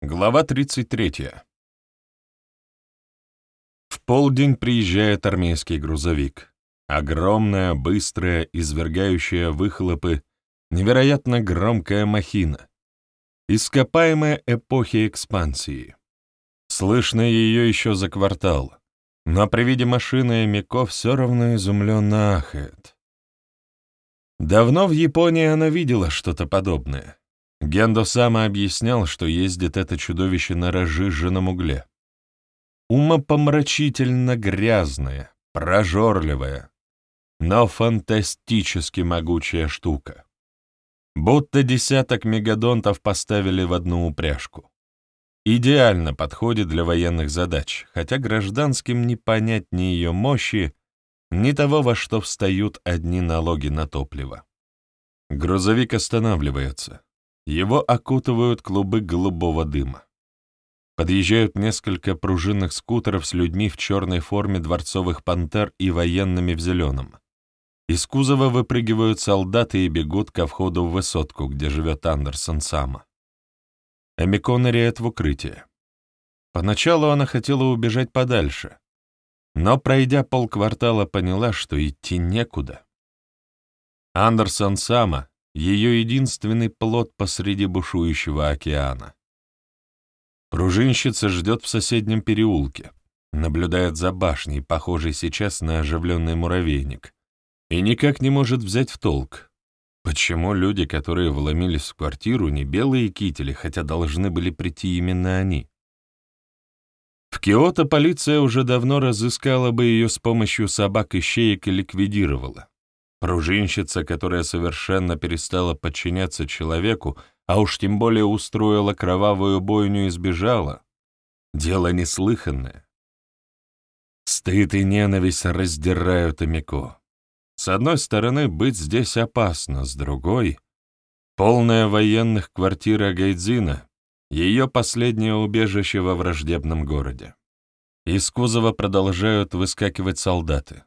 Глава 33. В полдень приезжает армейский грузовик. Огромная, быстрая, извергающая выхлопы, невероятно громкая махина. Ископаемая эпохи экспансии. Слышно ее еще за квартал, но при виде машины Мико все равно изумленно ахает. Давно в Японии она видела что-то подобное. Гендо сам объяснял, что ездит это чудовище на разжиженном угле. Умопомрачительно грязная, прожорливая, но фантастически могучая штука. Будто десяток мегадонтов поставили в одну упряжку. Идеально подходит для военных задач, хотя гражданским не понять ни ее мощи, ни того, во что встают одни налоги на топливо. Грузовик останавливается. Его окутывают клубы голубого дыма. Подъезжают несколько пружинных скутеров с людьми в черной форме дворцовых пантер и военными в зеленом. Из кузова выпрыгивают солдаты и бегут ко входу в высотку, где живет Андерсон Сама. Эмико ныряет в укрытие. Поначалу она хотела убежать подальше, но, пройдя полквартала, поняла, что идти некуда. Андерсон Сама ее единственный плод посреди бушующего океана. Пружинщица ждет в соседнем переулке, наблюдает за башней, похожей сейчас на оживленный муравейник, и никак не может взять в толк, почему люди, которые вломились в квартиру, не белые кители, хотя должны были прийти именно они. В Киото полиция уже давно разыскала бы ее с помощью собак-ищеек и ликвидировала. Пружинщица, которая совершенно перестала подчиняться человеку, а уж тем более устроила кровавую бойню и сбежала. Дело неслыханное. Стыд и ненависть раздирают Амико. С одной стороны, быть здесь опасно, с другой — полная военных квартира Гайдзина, ее последнее убежище во враждебном городе. Из кузова продолжают выскакивать солдаты.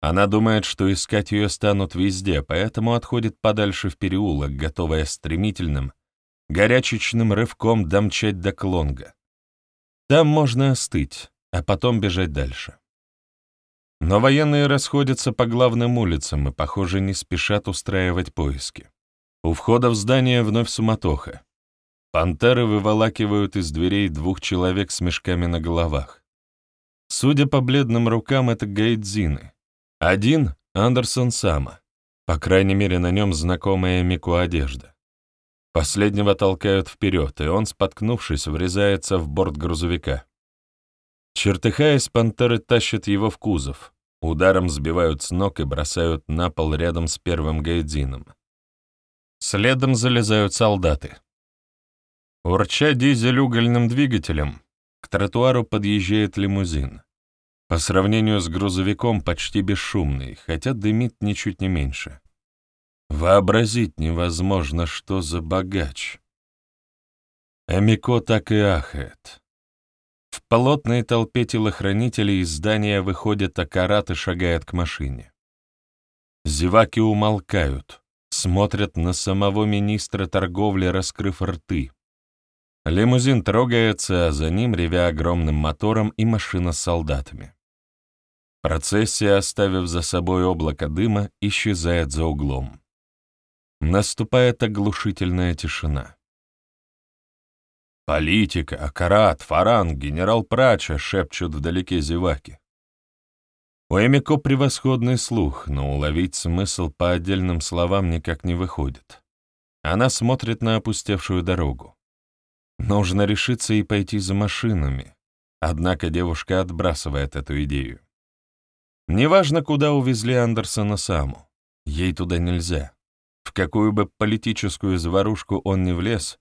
Она думает, что искать ее станут везде, поэтому отходит подальше в переулок, готовая стремительным, горячечным рывком домчать до Клонга. Там можно остыть, а потом бежать дальше. Но военные расходятся по главным улицам и, похоже, не спешат устраивать поиски. У входа в здание вновь суматоха. Пантеры выволакивают из дверей двух человек с мешками на головах. Судя по бледным рукам, это гайдзины. Один — Андерсон Сама. По крайней мере, на нем знакомая Мику одежда. Последнего толкают вперед, и он, споткнувшись, врезается в борт грузовика. Чертыхаясь, пантеры тащат его в кузов, ударом сбивают с ног и бросают на пол рядом с первым гайдзином. Следом залезают солдаты. Урча дизель угольным двигателем, к тротуару подъезжает лимузин. По сравнению с грузовиком почти бесшумный, хотя дымит ничуть не меньше. Вообразить невозможно, что за богач. Амико так и ахает. В полотной толпе телохранителей из здания выходит Акарат и шагает к машине. Зеваки умолкают, смотрят на самого министра торговли, раскрыв рты. Лимузин трогается, а за ним, ревя огромным мотором, и машина с солдатами. Процессия, оставив за собой облако дыма, исчезает за углом. Наступает оглушительная тишина. «Политика, Акарат, Фаранг, генерал Прача!» — шепчут вдалеке зеваки. У Эмико превосходный слух, но уловить смысл по отдельным словам никак не выходит. Она смотрит на опустевшую дорогу. Нужно решиться и пойти за машинами, однако девушка отбрасывает эту идею. Неважно, куда увезли Андерсона саму, ей туда нельзя. В какую бы политическую заварушку он ни влез,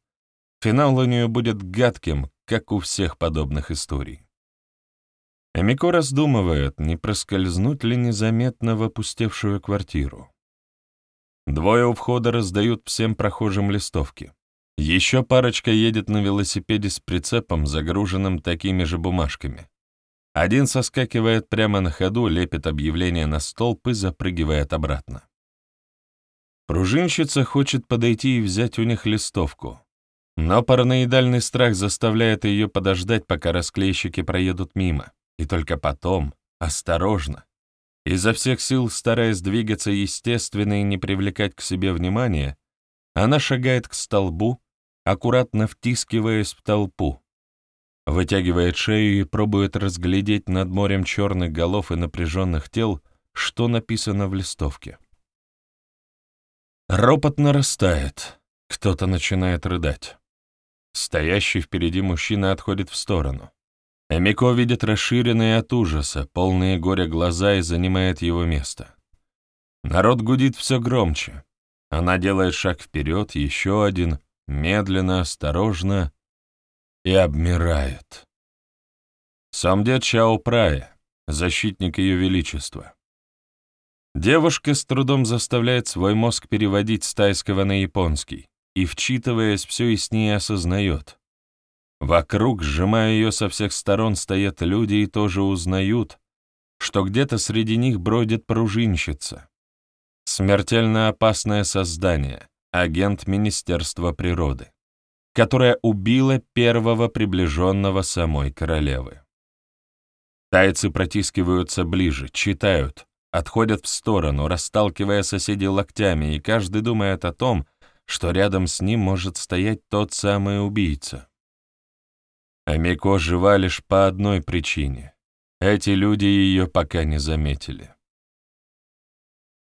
финал у нее будет гадким, как у всех подобных историй. Амико раздумывает, не проскользнуть ли незаметно в опустевшую квартиру. Двое у входа раздают всем прохожим листовки. Еще парочка едет на велосипеде с прицепом, загруженным такими же бумажками. Один соскакивает прямо на ходу, лепит объявление на столб и запрыгивает обратно. Пружинщица хочет подойти и взять у них листовку, Но параноидальный страх заставляет ее подождать, пока расклейщики проедут мимо, и только потом, осторожно, изо всех сил стараясь двигаться естественно и не привлекать к себе внимания, она шагает к столбу, аккуратно втискиваясь в толпу, вытягивает шею и пробует разглядеть над морем черных голов и напряженных тел, что написано в листовке. Ропот нарастает, кто-то начинает рыдать. Стоящий впереди мужчина отходит в сторону. Эмико видит расширенные от ужаса, полные горя глаза и занимает его место. Народ гудит все громче. Она делает шаг вперед, еще один, медленно, осторожно, и обмирает. Сам дед Чао Прая, защитник Ее Величества. Девушка с трудом заставляет свой мозг переводить с тайского на японский и, вчитываясь, все яснее осознает. Вокруг, сжимая ее со всех сторон, стоят люди и тоже узнают, что где-то среди них бродит пружинщица. Смертельно опасное создание, агент Министерства природы, которая убила первого приближенного самой королевы. Тайцы протискиваются ближе, читают, отходят в сторону, расталкивая соседей локтями, и каждый думает о том, что рядом с ним может стоять тот самый убийца. Амико жива лишь по одной причине. Эти люди ее пока не заметили.